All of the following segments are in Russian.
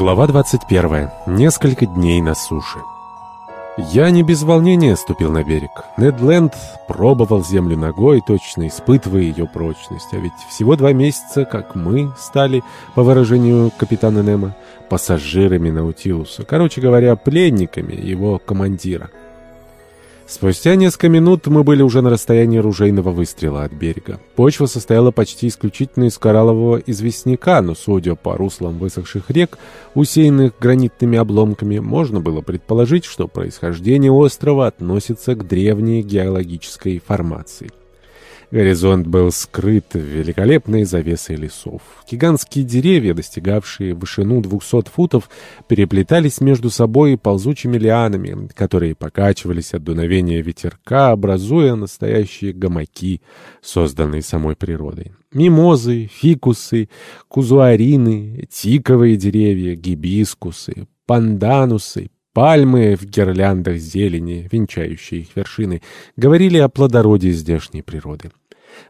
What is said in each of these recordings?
Глава 21. Несколько дней на суше. Я не без волнения ступил на берег. Недленд пробовал землю ногой, точно испытывая ее прочность. А ведь всего два месяца, как мы стали, по выражению капитана Немо, пассажирами Наутилуса. Короче говоря, пленниками его командира. Спустя несколько минут мы были уже на расстоянии ружейного выстрела от берега. Почва состояла почти исключительно из кораллового известняка, но, судя по руслам высохших рек, усеянных гранитными обломками, можно было предположить, что происхождение острова относится к древней геологической формации. Горизонт был скрыт великолепной завесой лесов. Гигантские деревья, достигавшие вышину 200 футов, переплетались между собой ползучими лианами, которые покачивались от дуновения ветерка, образуя настоящие гамаки, созданные самой природой. Мимозы, фикусы, кузуарины, тиковые деревья, гибискусы, панданусы, Пальмы в гирляндах зелени, венчающие их вершины, говорили о плодородии здешней природы.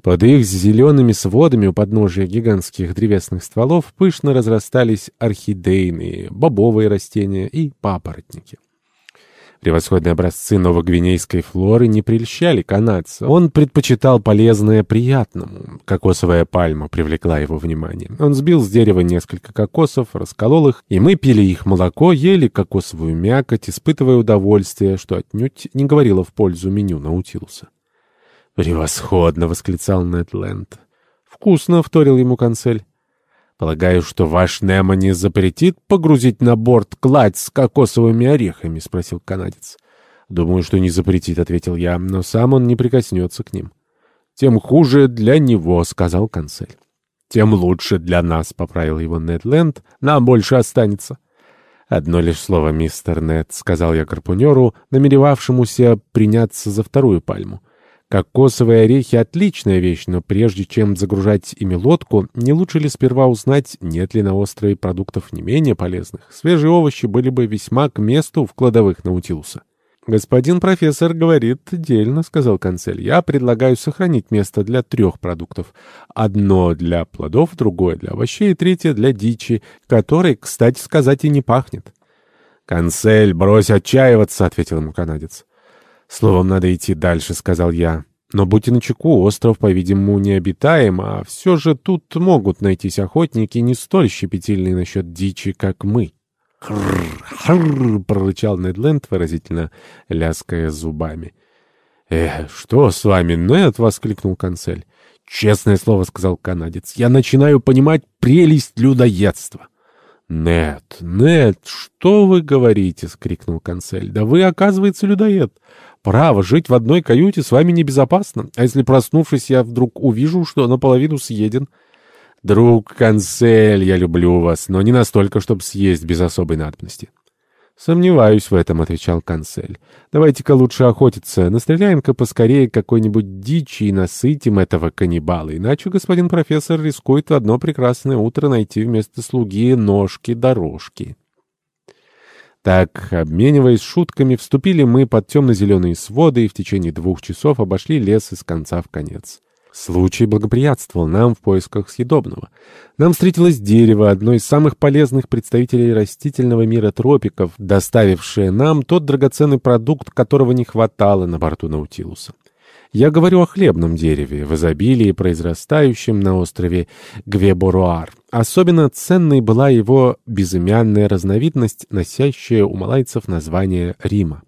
Под их зелеными сводами у подножия гигантских древесных стволов пышно разрастались орхидейные, бобовые растения и папоротники. Превосходные образцы новогвинейской флоры не прельщали канадца. Он предпочитал полезное приятному. Кокосовая пальма привлекла его внимание. Он сбил с дерева несколько кокосов, расколол их, и мы пили их молоко, ели кокосовую мякоть, испытывая удовольствие, что отнюдь не говорило в пользу меню Наутилуса. «Превосходно!» — восклицал Нетленд. «Вкусно!» — вторил ему консель. «Полагаю, что ваш Немо не запретит погрузить на борт кладь с кокосовыми орехами?» — спросил канадец. «Думаю, что не запретит», — ответил я, — «но сам он не прикоснется к ним». «Тем хуже для него», — сказал консель. «Тем лучше для нас», — поправил его Нетленд. «Нам больше останется». «Одно лишь слово, мистер Нед», — сказал я гарпунеру, намеревавшемуся приняться за вторую пальму. Кокосовые орехи — отличная вещь, но прежде чем загружать ими лодку, не лучше ли сперва узнать, нет ли на острове продуктов не менее полезных? Свежие овощи были бы весьма к месту в кладовых Наутилуса. «Господин профессор говорит дельно», — сказал канцель. «Я предлагаю сохранить место для трех продуктов. Одно для плодов, другое для овощей, третье для дичи, которой, кстати сказать, и не пахнет». «Канцель, брось отчаиваться», — ответил ему канадец. «Словом, надо идти дальше», — сказал я. «Но будьте начеку, остров, по-видимому, необитаем, а все же тут могут найтись охотники не столь щепетильные насчет дичи, как мы». «Хрррр, хрррр!» — прорычал Недленд, выразительно ляская зубами. «Эх, что с вами, Нед?» — воскликнул канцель. «Честное слово», — сказал канадец, — «я начинаю понимать прелесть людоедства». «Нет, нет, что вы говорите?» — скрикнул канцель. «Да вы, оказывается, людоед. Право, жить в одной каюте с вами небезопасно. А если, проснувшись, я вдруг увижу, что наполовину съеден? Друг Канцель, я люблю вас, но не настолько, чтобы съесть без особой надобности. «Сомневаюсь в этом», — отвечал Канцель. «Давайте-ка лучше охотиться. Настреляем-ка поскорее какой-нибудь дичи и насытим этого каннибала. Иначе господин профессор рискует в одно прекрасное утро найти вместо слуги ножки-дорожки». Так, обмениваясь шутками, вступили мы под темно-зеленые своды и в течение двух часов обошли лес из конца в конец. Случай благоприятствовал нам в поисках съедобного. Нам встретилось дерево, одно из самых полезных представителей растительного мира тропиков, доставившее нам тот драгоценный продукт, которого не хватало на борту Наутилуса. Я говорю о хлебном дереве, в изобилии произрастающем на острове Гвеборуар. Особенно ценной была его безымянная разновидность, носящая у малайцев название Рима.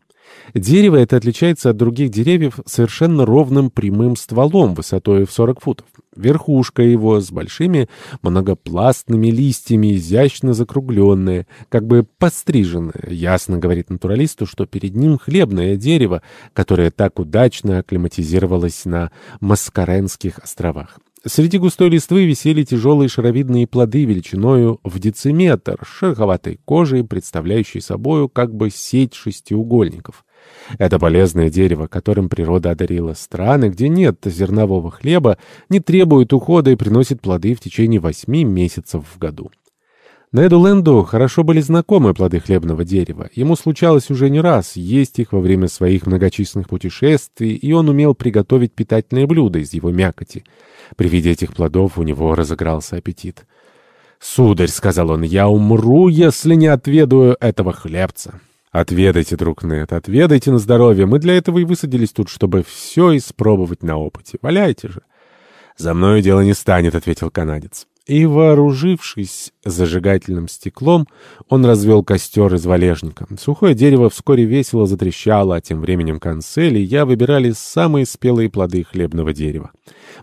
Дерево это отличается от других деревьев совершенно ровным прямым стволом высотой в 40 футов. Верхушка его с большими многопластными листьями, изящно закругленная, как бы подстриженная, ясно говорит натуралисту, что перед ним хлебное дерево, которое так удачно акклиматизировалось на Маскаренских островах. Среди густой листвы висели тяжелые шаровидные плоды величиною в дециметр, шероховатой кожей, представляющей собою как бы сеть шестиугольников. Это полезное дерево, которым природа одарила страны, где нет зернового хлеба, не требует ухода и приносит плоды в течение восьми месяцев в году. Неду Ленду хорошо были знакомы плоды хлебного дерева. Ему случалось уже не раз есть их во время своих многочисленных путешествий, и он умел приготовить питательное блюдо из его мякоти. При виде этих плодов у него разыгрался аппетит. «Сударь», — сказал он, — «я умру, если не отведаю этого хлебца». «Отведайте, друг Нет, отведайте на здоровье. Мы для этого и высадились тут, чтобы все испробовать на опыте. Валяйте же». «За мною дело не станет», — ответил канадец. И, вооружившись зажигательным стеклом, он развел костер из валежника. Сухое дерево вскоре весело затрещало, а тем временем канцель и я выбирали самые спелые плоды хлебного дерева.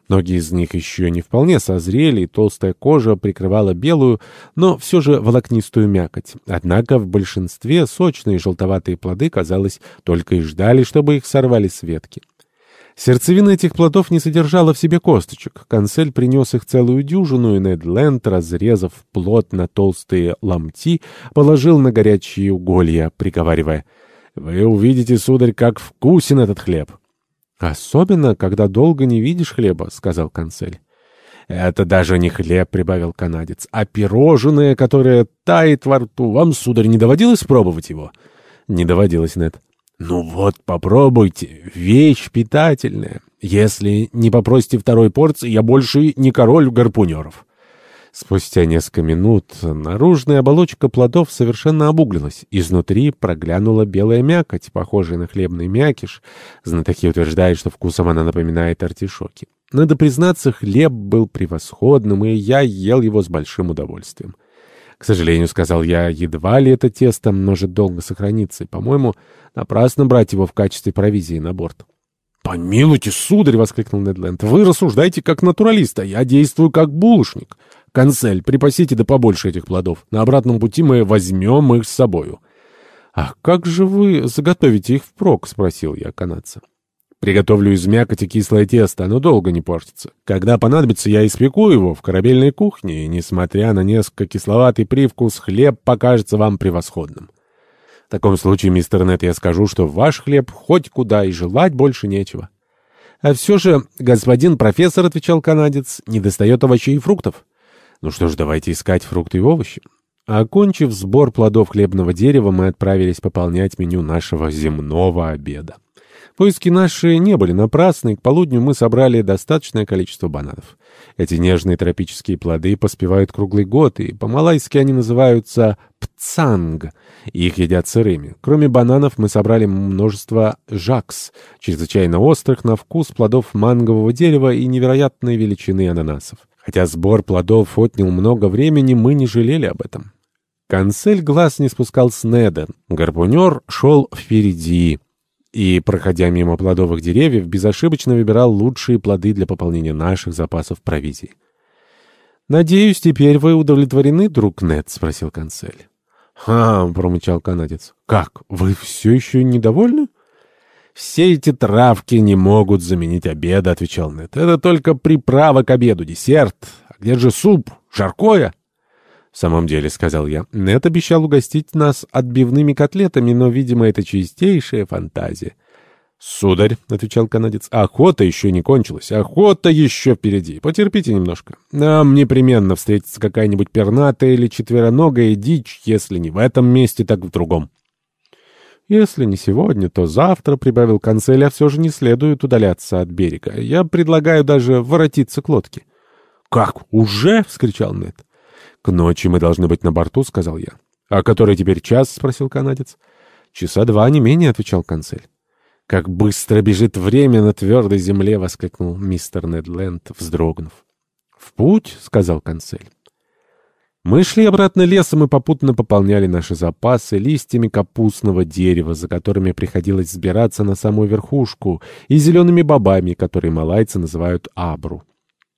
Многие из них еще не вполне созрели, и толстая кожа прикрывала белую, но все же волокнистую мякоть. Однако в большинстве сочные желтоватые плоды, казалось, только и ждали, чтобы их сорвали с ветки. Сердцевина этих плодов не содержала в себе косточек. Консель принес их целую дюжину, и Нед Ленд, разрезав плод на толстые ломти, положил на горячие уголья, приговаривая, «Вы увидите, сударь, как вкусен этот хлеб!» «Особенно, когда долго не видишь хлеба», — сказал Консель. «Это даже не хлеб», — прибавил канадец, — «а пирожное, которое тает во рту. Вам, сударь, не доводилось пробовать его?» «Не доводилось, Нед». Ну вот, попробуйте. Вещь питательная. Если не попросите второй порции, я больше не король гарпунеров. Спустя несколько минут наружная оболочка плодов совершенно обуглилась. Изнутри проглянула белая мякоть, похожая на хлебный мякиш. Знатоки утверждают, что вкусом она напоминает артишоки. Надо признаться, хлеб был превосходным, и я ел его с большим удовольствием. К сожалению, сказал я, едва ли это тесто может долго сохраниться, и, по-моему, напрасно брать его в качестве провизии на борт. «Помилуйте, сударь!» — воскликнул Недленд. «Вы рассуждаете как натуралист, а я действую как булочник. Консель, припасите да побольше этих плодов. На обратном пути мы возьмем их с собою». «А как же вы заготовите их впрок?» — спросил я канадца. Приготовлю из мякоти кислое тесто, оно долго не портится. Когда понадобится, я испеку его в корабельной кухне, и, несмотря на несколько кисловатый привкус, хлеб покажется вам превосходным. В таком случае, мистер Нет, я скажу, что ваш хлеб хоть куда и желать больше нечего. А все же, господин профессор, — отвечал канадец, — не достает овощей и фруктов. Ну что ж, давайте искать фрукты и овощи. Окончив сбор плодов хлебного дерева, мы отправились пополнять меню нашего земного обеда. Поиски наши не были напрасны, к полудню мы собрали достаточное количество бананов. Эти нежные тропические плоды поспевают круглый год, и по-малайски они называются пцанг. Их едят сырыми. Кроме бананов мы собрали множество жакс, чрезвычайно острых на вкус плодов мангового дерева и невероятной величины ананасов. Хотя сбор плодов отнял много времени, мы не жалели об этом. Консель глаз не спускал с Неда. Гарпунер шел впереди и, проходя мимо плодовых деревьев, безошибочно выбирал лучшие плоды для пополнения наших запасов провизии. «Надеюсь, теперь вы удовлетворены, друг Нед?» — спросил канцель. «Ха!» — промычал канадец. «Как? Вы все еще недовольны?» «Все эти травки не могут заменить обеда», — отвечал Нед. «Это только приправа к обеду, десерт. А где же суп? Жаркое?» «В самом деле», — сказал я, — Нет обещал угостить нас отбивными котлетами, но, видимо, это чистейшая фантазия. «Сударь», — отвечал канадец, — «охота еще не кончилась, охота еще впереди. Потерпите немножко. Нам непременно встретится какая-нибудь пернатая или четвероногая дичь, если не в этом месте, так в другом». «Если не сегодня, то завтра», — прибавил канцель, — «а все же не следует удаляться от берега. Я предлагаю даже воротиться к лодке». «Как, уже?» — вскричал Нед. «К ночи мы должны быть на борту», — сказал я. «А который теперь час?» — спросил канадец. «Часа два, не менее», — отвечал канцель. «Как быстро бежит время на твердой земле!» — воскликнул мистер Недленд, вздрогнув. «В путь!» — сказал канцель. Мы шли обратно лесом и попутно пополняли наши запасы листьями капустного дерева, за которыми приходилось сбираться на самую верхушку, и зелеными бобами, которые малайцы называют абру.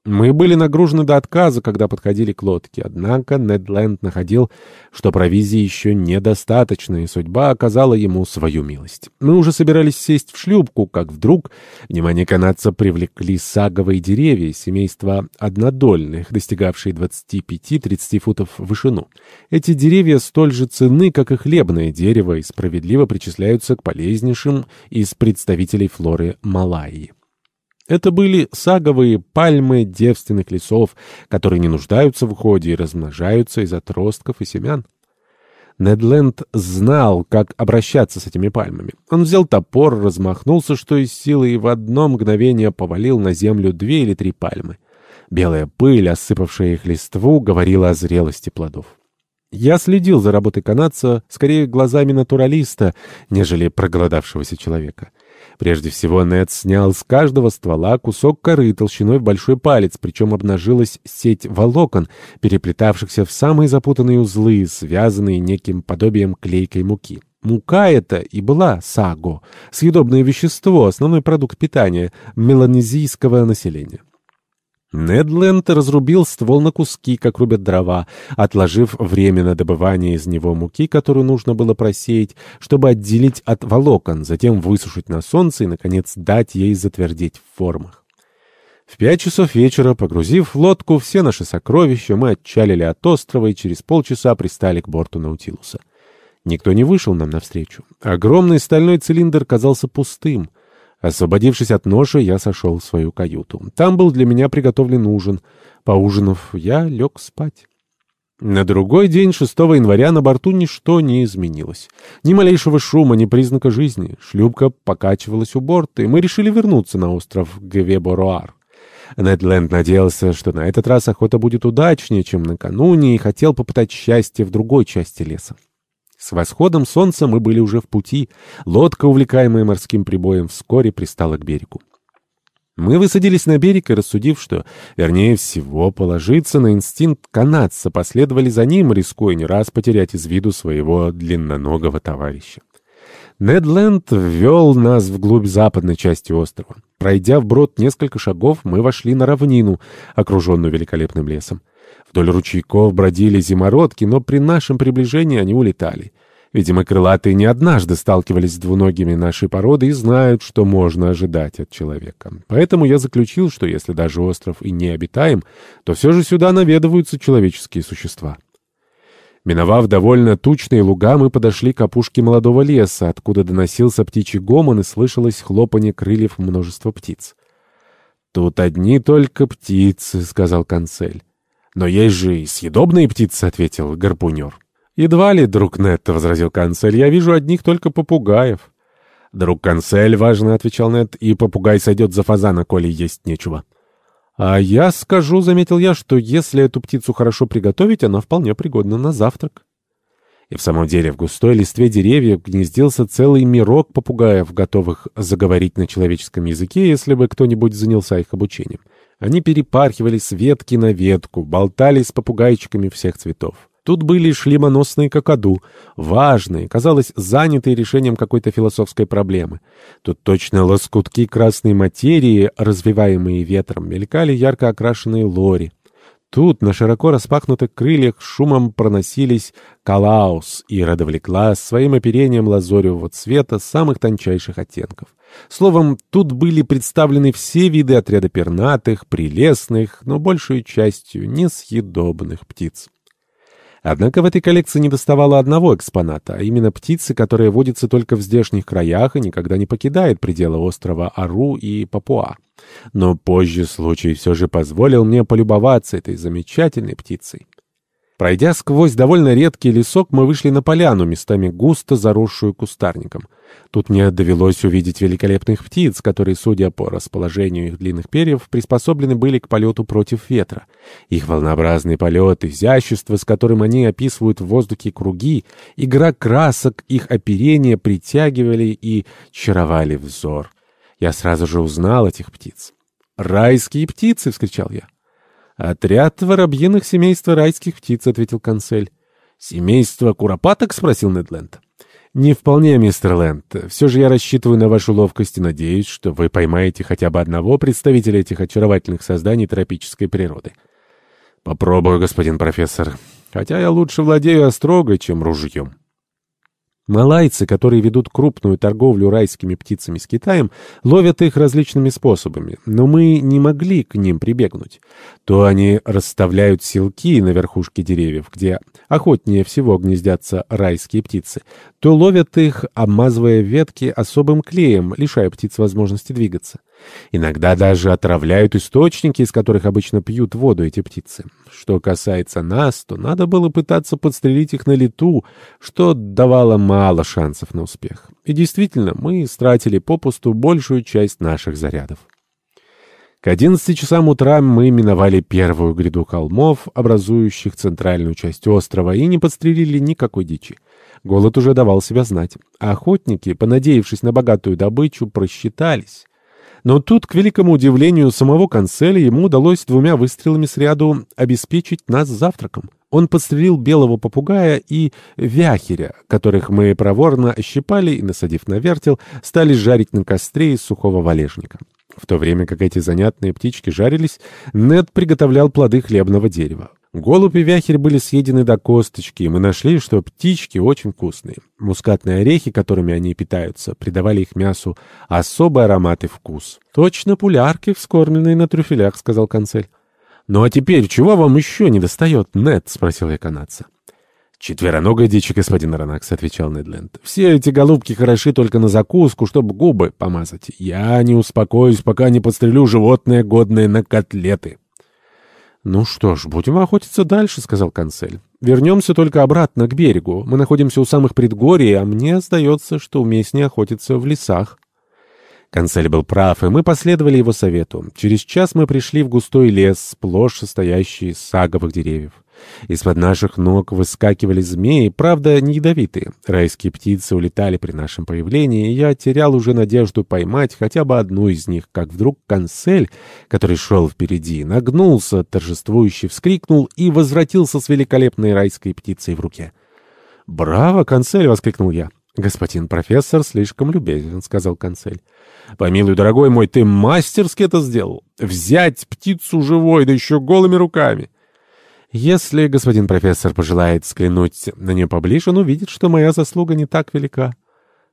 Мы были нагружены до отказа, когда подходили к лодке, однако Недленд находил, что провизии еще недостаточно, и судьба оказала ему свою милость. Мы уже собирались сесть в шлюпку, как вдруг внимание канадца привлекли саговые деревья семейства однодольных, достигавшие 25-30 футов в вышину. Эти деревья столь же ценны, как и хлебное дерево, и справедливо причисляются к полезнейшим из представителей флоры Малайи. Это были саговые пальмы девственных лесов, которые не нуждаются в уходе и размножаются из отростков и семян. Недленд знал, как обращаться с этими пальмами. Он взял топор, размахнулся, что из силы, и в одно мгновение повалил на землю две или три пальмы. Белая пыль, осыпавшая их листву, говорила о зрелости плодов. Я следил за работой канадца скорее глазами натуралиста, нежели проголодавшегося человека. Прежде всего Нед снял с каждого ствола кусок коры толщиной в большой палец, причем обнажилась сеть волокон, переплетавшихся в самые запутанные узлы, связанные неким подобием клейкой муки. Мука эта и была саго, съедобное вещество, основной продукт питания меланезийского населения. Недленд разрубил ствол на куски, как рубят дрова, отложив время на добывание из него муки, которую нужно было просеять, чтобы отделить от волокон, затем высушить на солнце и, наконец, дать ей затвердеть в формах. В пять часов вечера, погрузив в лодку все наши сокровища, мы отчалили от острова и через полчаса пристали к борту Наутилуса. Никто не вышел нам навстречу. Огромный стальной цилиндр казался пустым — Освободившись от ноши, я сошел в свою каюту. Там был для меня приготовлен ужин. Поужинав, я лег спать. На другой день, 6 января, на борту ничто не изменилось. Ни малейшего шума, ни признака жизни. Шлюпка покачивалась у борта, и мы решили вернуться на остров Гвеборуар. Недленд надеялся, что на этот раз охота будет удачнее, чем накануне, и хотел попытать счастье в другой части леса. С восходом солнца мы были уже в пути. Лодка, увлекаемая морским прибоем, вскоре пристала к берегу. Мы высадились на берег и, рассудив, что, вернее всего, положиться на инстинкт канадца, последовали за ним, рискуя не раз потерять из виду своего длинноногого товарища. Недленд ввел нас вглубь западной части острова. Пройдя вброд несколько шагов, мы вошли на равнину, окруженную великолепным лесом. Вдоль ручейков бродили зимородки, но при нашем приближении они улетали. Видимо, крылатые не однажды сталкивались с двуногими нашей породы и знают, что можно ожидать от человека. Поэтому я заключил, что если даже остров и не обитаем, то все же сюда наведываются человеческие существа. Миновав довольно тучные луга, мы подошли к опушке молодого леса, откуда доносился птичий гомон и слышалось хлопанье крыльев множества птиц. «Тут одни только птицы», — сказал канцель. «Но есть же и съедобные птицы», — ответил гарпунер. «Едва ли, друг Нед», — возразил канцель, — «я вижу одних только попугаев». «Друг канцель», — важно отвечал Нед, — «и попугай сойдет за фазана, коли есть нечего». «А я скажу», — заметил я, — «что если эту птицу хорошо приготовить, она вполне пригодна на завтрак». И в самом деле в густой листве деревьев гнездился целый мирок попугаев, готовых заговорить на человеческом языке, если бы кто-нибудь занялся их обучением. Они перепархивали с ветки на ветку, болтали с попугайчиками всех цветов. Тут были шлемоносные какаду, важные, казалось, занятые решением какой-то философской проблемы. Тут точно лоскутки красной материи, развиваемые ветром, мелькали ярко окрашенные лори. Тут на широко распахнутых крыльях шумом проносились калаус, и родовлекла своим оперением лазоревого цвета самых тончайших оттенков. Словом, тут были представлены все виды отряда пернатых, прелестных, но большей частью несъедобных птиц. Однако в этой коллекции не доставало одного экспоната, а именно птицы, которая водится только в здешних краях и никогда не покидает пределы острова Ару и Папуа. Но позже случай все же позволил мне полюбоваться этой замечательной птицей. Пройдя сквозь довольно редкий лесок, мы вышли на поляну, местами густо заросшую кустарником. Тут мне довелось увидеть великолепных птиц, которые, судя по расположению их длинных перьев, приспособлены были к полету против ветра. Их волнообразный полет, изящество, с которым они описывают в воздухе круги, игра красок, их оперение притягивали и чаровали взор. Я сразу же узнал этих птиц. «Райские птицы!» — вскричал я. «Отряд воробьиных семейства райских птиц», — ответил консель. «Семейство куропаток?» — спросил Недленд. «Не вполне, мистер Лэнд. Все же я рассчитываю на вашу ловкость и надеюсь, что вы поймаете хотя бы одного представителя этих очаровательных созданий тропической природы». «Попробую, господин профессор. Хотя я лучше владею острогой, чем ружьем». Малайцы, которые ведут крупную торговлю райскими птицами с Китаем, ловят их различными способами, но мы не могли к ним прибегнуть. То они расставляют силки на верхушке деревьев, где охотнее всего гнездятся райские птицы, то ловят их, обмазывая ветки особым клеем, лишая птиц возможности двигаться. Иногда даже отравляют источники, из которых обычно пьют воду эти птицы. Что касается нас, то надо было пытаться подстрелить их на лету, что давало мало шансов на успех. И действительно, мы стратили попусту большую часть наших зарядов. К одиннадцати часам утра мы миновали первую гряду холмов, образующих центральную часть острова, и не подстрелили никакой дичи. Голод уже давал себя знать, а охотники, понадеявшись на богатую добычу, просчитались. Но тут, к великому удивлению самого канцеля, ему удалось двумя выстрелами сряду обеспечить нас завтраком. Он подстрелил белого попугая и вяхеря, которых мы проворно ощипали и, насадив на вертел, стали жарить на костре из сухого валежника. В то время как эти занятные птички жарились, Нед приготовлял плоды хлебного дерева. Голубь и вяхерь были съедены до косточки, и мы нашли, что птички очень вкусные. Мускатные орехи, которыми они питаются, придавали их мясу особый аромат и вкус. «Точно пулярки, вскормленные на трюфелях», — сказал канцель. «Ну а теперь чего вам еще не достает, Нед?» — спросил я канадца. «Четвероногая дичь, господин Ранакс», — отвечал Недленд. «Все эти голубки хороши только на закуску, чтобы губы помазать. Я не успокоюсь, пока не подстрелю животное, годное на котлеты». «Ну что ж, будем охотиться дальше», — сказал канцель. «Вернемся только обратно к берегу. Мы находимся у самых предгорий, а мне сдается, что уместнее охотиться в лесах». Канцель был прав, и мы последовали его совету. Через час мы пришли в густой лес, сплошь состоящий из саговых деревьев. Из-под наших ног выскакивали змеи, правда, не ядовитые. Райские птицы улетали при нашем появлении, и я терял уже надежду поймать хотя бы одну из них, как вдруг канцель, который шел впереди, нагнулся, торжествующе вскрикнул и возвратился с великолепной райской птицей в руке. «Браво, канцель!» — воскликнул я. «Господин профессор слишком любезен», — сказал канцель. «Помилуй, дорогой мой, ты мастерски это сделал. Взять птицу живой, да еще голыми руками». Если господин профессор пожелает взглянуть на нее поближе, он увидит, что моя заслуга не так велика.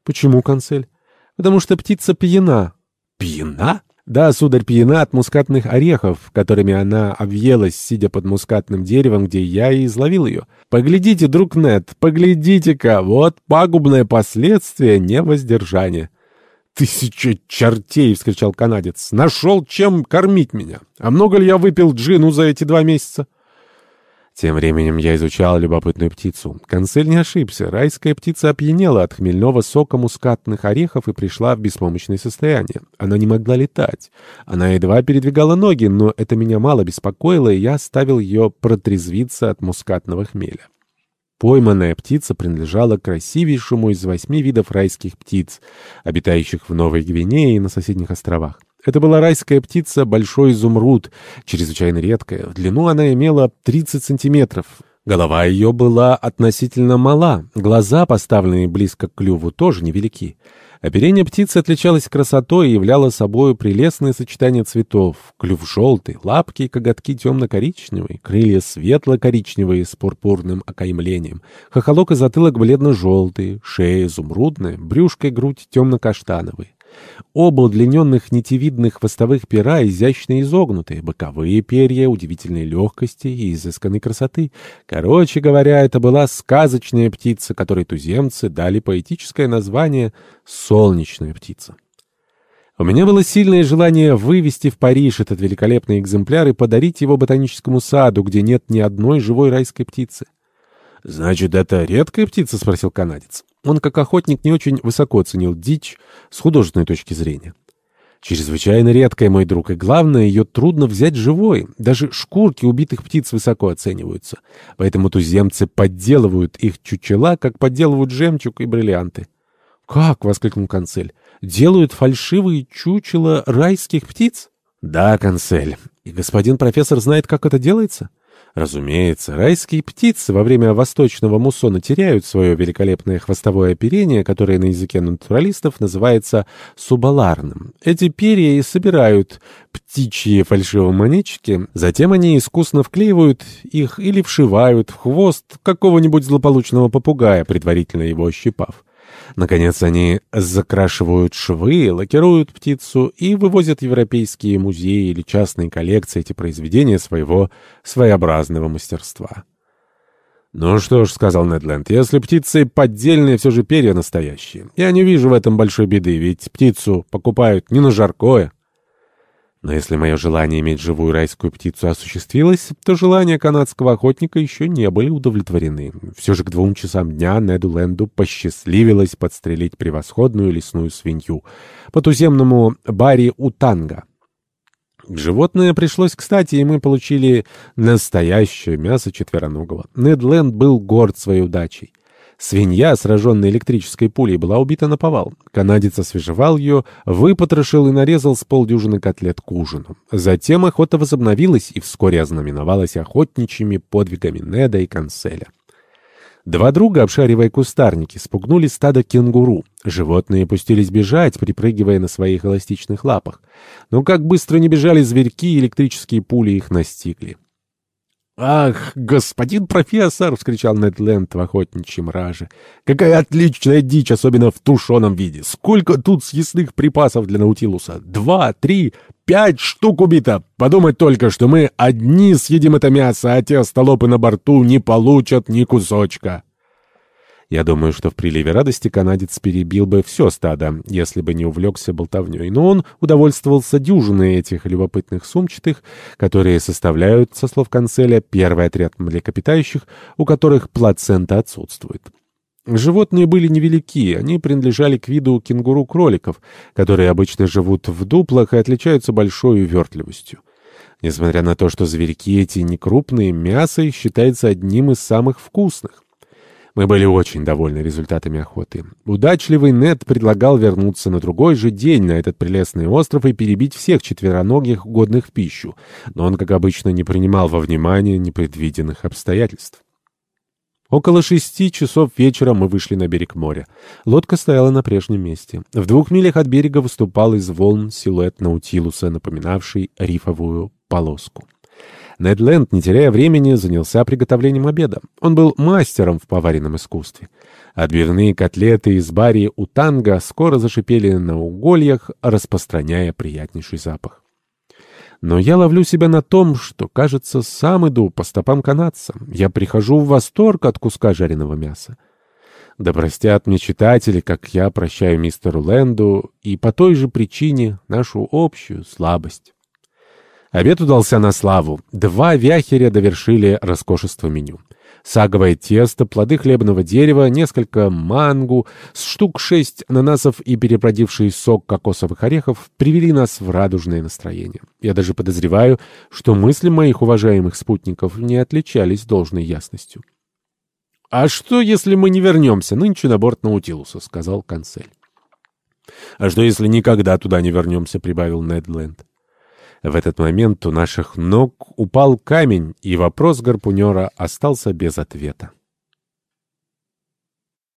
Почему, канцель? Потому что птица пьяна. Пьяна? Да, сударь, пьяна от мускатных орехов, которыми она объелась, сидя под мускатным деревом, где я и изловил ее. Поглядите, друг Нед, поглядите-ка, вот пагубное последствие невоздержания. «Тысяча чертей!» — вскричал канадец. «Нашел, чем кормить меня! А много ли я выпил джину за эти два месяца?» Тем временем я изучал любопытную птицу. Консель не ошибся. Райская птица опьянела от хмельного сока мускатных орехов и пришла в беспомощное состояние. Она не могла летать. Она едва передвигала ноги, но это меня мало беспокоило, и я оставил ее протрезвиться от мускатного хмеля. Пойманная птица принадлежала красивейшему из восьми видов райских птиц, обитающих в Новой Гвинее и на соседних островах. Это была райская птица Большой Изумруд, чрезвычайно редкая. В длину она имела 30 сантиметров. Голова ее была относительно мала, глаза, поставленные близко к клюву, тоже невелики. Оперение птицы отличалось красотой и являло собой прелестное сочетание цветов. Клюв желтый, лапки и коготки темно-коричневые, крылья светло-коричневые с пурпурным окаймлением, хохолок и затылок бледно-желтый, шея изумрудная, брюшко и грудь темно-каштановые. Оба удлиненных нитевидных хвостовых пера изящно изогнутые, боковые перья удивительной легкости и изысканной красоты. Короче говоря, это была сказочная птица, которой туземцы дали поэтическое название «солнечная птица». У меня было сильное желание вывести в Париж этот великолепный экземпляр и подарить его ботаническому саду, где нет ни одной живой райской птицы. «Значит, это редкая птица?» — спросил канадец. Он, как охотник, не очень высоко ценил дичь с художественной точки зрения. Чрезвычайно редкая, мой друг, и главное, ее трудно взять живой. Даже шкурки убитых птиц высоко оцениваются. Поэтому туземцы подделывают их чучела, как подделывают жемчуг и бриллианты. «Как?» — воскликнул канцель. «Делают фальшивые чучела райских птиц?» «Да, канцель. И господин профессор знает, как это делается?» Разумеется, райские птицы во время восточного муссона теряют свое великолепное хвостовое оперение, которое на языке натуралистов называется субаларным. Эти перья и собирают птичьи фальшивомонетчики, затем они искусно вклеивают их или вшивают в хвост какого-нибудь злополучного попугая, предварительно его ощипав. Наконец они закрашивают швы, лакируют птицу и вывозят в европейские музеи или частные коллекции эти произведения своего своеобразного мастерства. «Ну что ж», — сказал Недленд, — «если птицы поддельные, все же перья настоящие. Я не вижу в этом большой беды, ведь птицу покупают не на жаркое». Но если мое желание иметь живую райскую птицу осуществилось, то желания канадского охотника еще не были удовлетворены. Все же к двум часам дня Неду Ленду посчастливилось подстрелить превосходную лесную свинью по туземному бари Утанга. Животное пришлось кстати, и мы получили настоящее мясо четвероногого. Недленд был горд своей удачей. Свинья, сраженная электрической пулей, была убита на повал. Канадец освежевал ее, выпотрошил и нарезал с полдюжины котлет к ужину. Затем охота возобновилась и вскоре ознаменовалась охотничьими подвигами Неда и Канцеля. Два друга, обшаривая кустарники, спугнули стадо кенгуру. Животные пустились бежать, припрыгивая на своих эластичных лапах. Но как быстро не бежали зверьки, электрические пули их настигли. «Ах, господин профессор!» — вскричал Недленд в охотничьем раже. «Какая отличная дичь, особенно в тушеном виде! Сколько тут съестных припасов для Наутилуса? Два, три, пять штук убито! Подумать только, что мы одни съедим это мясо, а те столопы на борту не получат ни кусочка!» Я думаю, что в приливе радости канадец перебил бы все стадо, если бы не увлекся болтовней. Но он удовольствовался дюжиной этих любопытных сумчатых, которые составляют, со слов канцеля, первый отряд млекопитающих, у которых плацента отсутствует. Животные были невелики, они принадлежали к виду кенгуру-кроликов, которые обычно живут в дуплах и отличаются большой увертливостью. Несмотря на то, что зверьки эти не крупные, мясо их считается одним из самых вкусных. Мы были очень довольны результатами охоты. Удачливый Нед предлагал вернуться на другой же день на этот прелестный остров и перебить всех четвероногих, годных в пищу, но он, как обычно, не принимал во внимание непредвиденных обстоятельств. Около шести часов вечера мы вышли на берег моря. Лодка стояла на прежнем месте. В двух милях от берега выступал из волн силуэт Наутилуса, напоминавший рифовую полоску. Нед Ленд, не теряя времени, занялся приготовлением обеда. Он был мастером в поваренном искусстве. Отбивные котлеты из бари у танга скоро зашипели на угольях, распространяя приятнейший запах. Но я ловлю себя на том, что, кажется, сам иду по стопам канадца. Я прихожу в восторг от куска жареного мяса. Да простят мне читатели, как я прощаю мистеру Лэнду, и по той же причине нашу общую слабость. Обед удался на славу. Два вяхеря довершили роскошество меню. Саговое тесто, плоды хлебного дерева, несколько мангу, штук шесть ананасов и перепродивший сок кокосовых орехов привели нас в радужное настроение. Я даже подозреваю, что мысли моих уважаемых спутников не отличались должной ясностью. «А что, если мы не вернемся нынче на борт Наутилуса?» — сказал канцель. «А что, если никогда туда не вернемся?» — прибавил Недленд. В этот момент у наших ног упал камень, и вопрос гарпунера остался без ответа.